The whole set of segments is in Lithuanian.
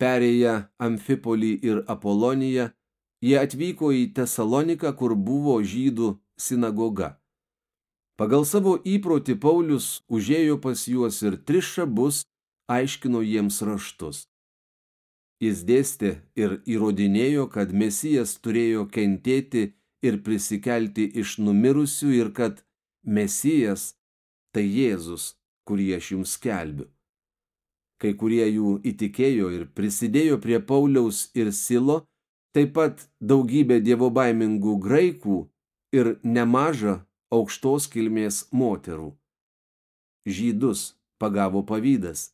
Perėję Amfipolį ir Apoloniją, jie atvyko į Tesaloniką, kur buvo žydų sinagoga. Pagal savo įprotį Paulius užėjo pas juos ir tris šabus aiškino jiems raštus. Jis dėstė ir įrodinėjo, kad Mesijas turėjo kentėti ir prisikelti iš numirusių ir kad Mesijas tai Jėzus, kurį aš jums skelbiu. Kai kurie jų įtikėjo ir prisidėjo prie Pauliaus ir Silo, taip pat daugybė dievobaimingų graikų ir nemaža aukštos kilmės moterų. Žydus pagavo pavydas.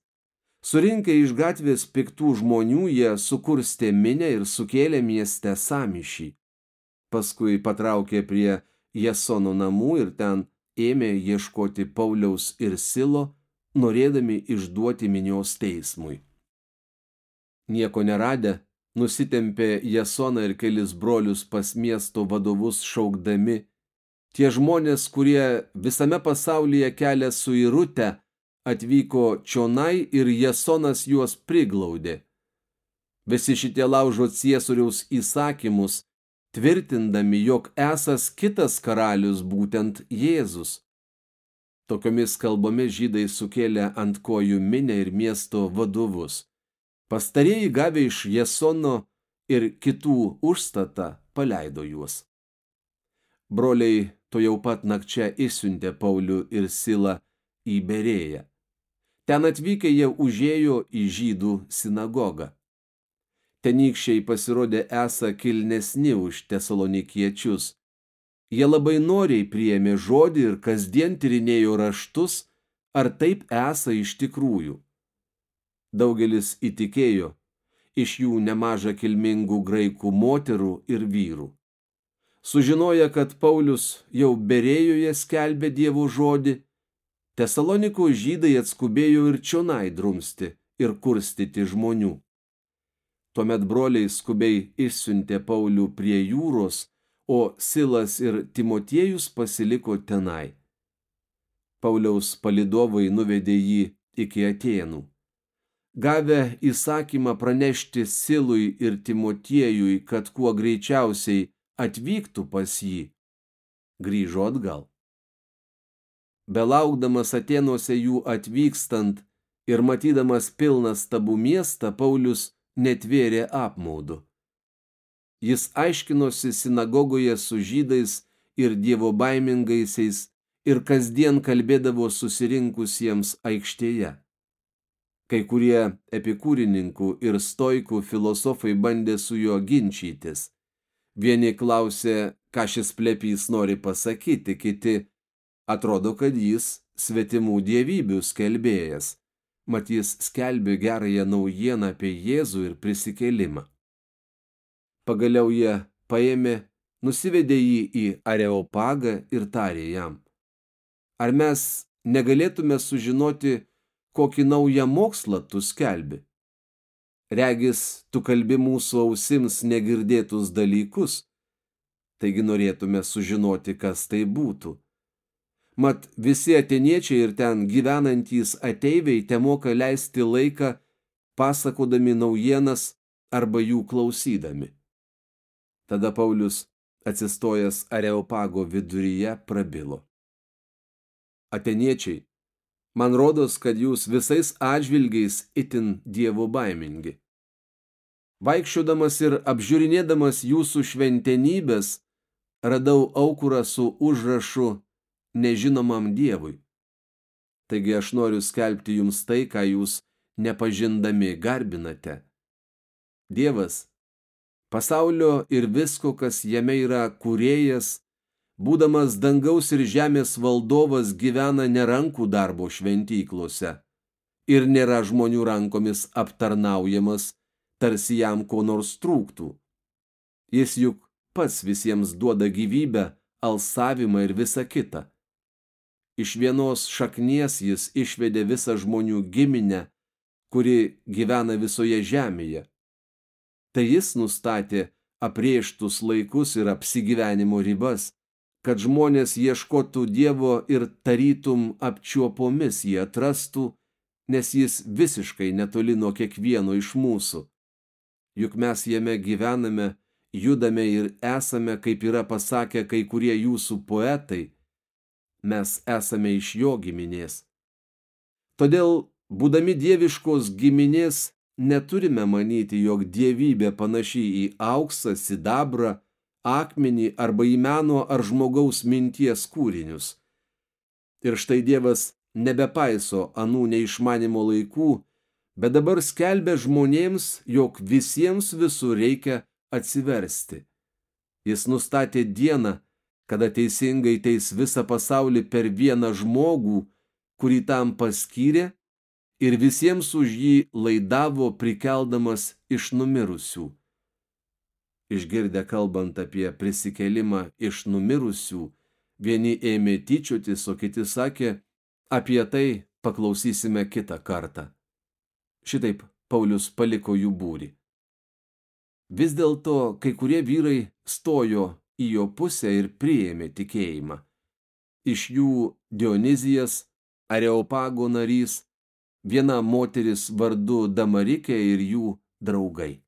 Surinkę iš gatvės piktų žmonių, jie sukurstė minę ir sukėlė mieste samišį. Paskui patraukė prie Jasono namų ir ten ėmė ieškoti Pauliaus ir Silo, norėdami išduoti minios teismui. Nieko neradę, nusitempė Jasoną ir kelis brolius pas miesto vadovus šaukdami, tie žmonės, kurie visame pasaulyje kelia suirutę, atvyko čionai ir Jasonas juos priglaudė. Visi šitie laužo ciesoriaus įsakymus, tvirtindami, jog esas kitas karalius būtent Jėzus. Tokiomis kalbomis žydai sukėlė ant kojų minę ir miesto vadovus. Pastarėjai gavę iš Jasono ir kitų užstatą paleido juos. Broliai to jau pat nakčia išsiuntė Paulių ir Silą į Berėją. Ten atvykę jie užėjo į žydų sinagogą. Tenykščiai pasirodė esą kilnesni už tesalonikiečius. Jie labai noriai priėmė žodį ir kasdien tyrinėjo raštus, ar taip esą iš tikrųjų. Daugelis įtikėjo, iš jų nemaža kilmingų graikų moterų ir vyrų. Sužinoja, kad Paulius jau berėjoje skelbė Dievo žodį, Tesalonikų žydai atskubėjo ir čionai drumsti ir kurstyti žmonių. Tuomet broliai skubiai išsiuntė Paulių prie jūros, o Silas ir Timotiejus pasiliko tenai. Pauliaus palidovai nuvedė jį iki Atenų. Gavę įsakymą pranešti Silui ir Timotiejui, kad kuo greičiausiai atvyktų pas jį, grįžo atgal. Belaukdamas Atenuose jų atvykstant ir matydamas pilną stabų miestą, Paulius netvėrė apmaudu. Jis aiškinosi sinagogoje su žydais ir dievo baimingaisiais ir kasdien kalbėdavo susirinkusiems aikštėje. Kai kurie epikūrininkų ir stoikų filosofai bandė su juo ginčytis. Vieni klausė, ką šis plepys nori pasakyti, kiti Atrodo, kad jis svetimų dievybių skelbėjas, mat jis skelbė gerąją naujieną apie Jėzų ir prisikėlimą. Pagaliau jie paėmė, nusivedė jį į Areopagą ir tarė jam. Ar mes negalėtume sužinoti, kokį naują mokslą tu skelbi? Regis, tu kalbi mūsų ausims negirdėtus dalykus, taigi norėtume sužinoti, kas tai būtų mat visi ateniečiai ir ten gyvenantys ateiviai te moka leisti laiką pasakodami naujienas arba jų klausydami. Tada Paulius, atsistojęs Areopago viduryje, prabilo. Ateniečiai, man rodos, kad jūs visais atžvilgiais itin dievo baimingi. Vaikščiodamas ir apžiūrinėdamas jūsų šventenybės, radau aukurą su užrašu nežinomam Dievui. Taigi aš noriu skelbti jums tai, ką jūs nepažindami garbinate. Dievas, pasaulio ir visko, kas jame yra kūrėjas, būdamas dangaus ir žemės valdovas gyvena nerankų darbo šventyklose ir nėra žmonių rankomis aptarnaujamas, tarsi jam ko nors trūktų. Jis juk pats visiems duoda gyvybę, alsavimą ir visą kitą. Iš vienos šaknies jis išvedė visą žmonių giminę, kuri gyvena visoje žemėje. Tai jis nustatė aprieštus laikus ir apsigyvenimo ribas, kad žmonės ieškotų Dievo ir tarytum apčiuopomis jį atrastų, nes jis visiškai netoli nuo kiekvieno iš mūsų. juk mes jame gyvename, judame ir esame, kaip yra pasakę kai kurie jūsų poetai, mes esame iš jo giminės. Todėl, būdami dieviškos giminės, neturime manyti, jog dievybė panaši į auksą, sidabrą, akmenį arba į meno ar žmogaus minties kūrinius. Ir štai Dievas nebepaiso anų neišmanimo laikų, bet dabar skelbia žmonėms, jog visiems visur reikia atsiversti. Jis nustatė dieną, kada teisingai teis visą pasaulį per vieną žmogų, kurį tam paskyrė ir visiems už jį laidavo prikeldamas iš numirusių. Išgirdę kalbant apie prisikelimą iš numirusių, vieni ėmė tyčiotis, o kiti sakė, apie tai paklausysime kitą kartą. Šitaip Paulius paliko jų būrį. Vis dėlto kai kurie vyrai stojo į jo pusę ir priėmė tikėjimą. Iš jų Dionizijas, Areopago narys, viena moteris vardu Damarikė ir jų draugai.